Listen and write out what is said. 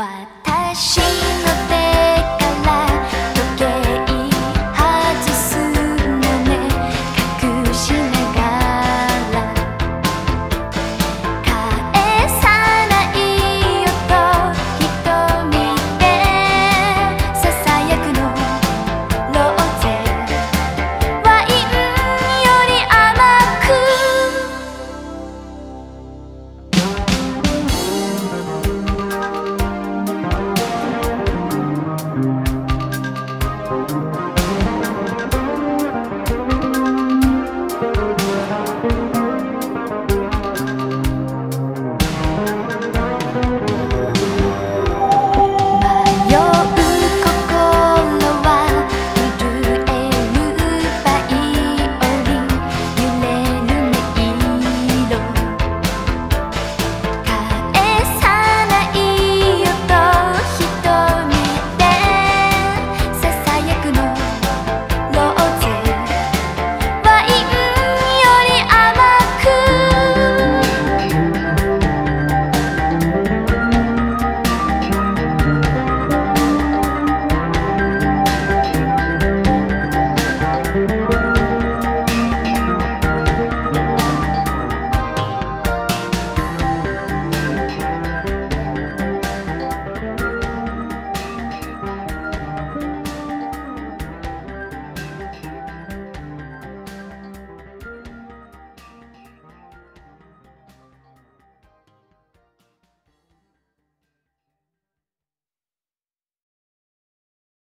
私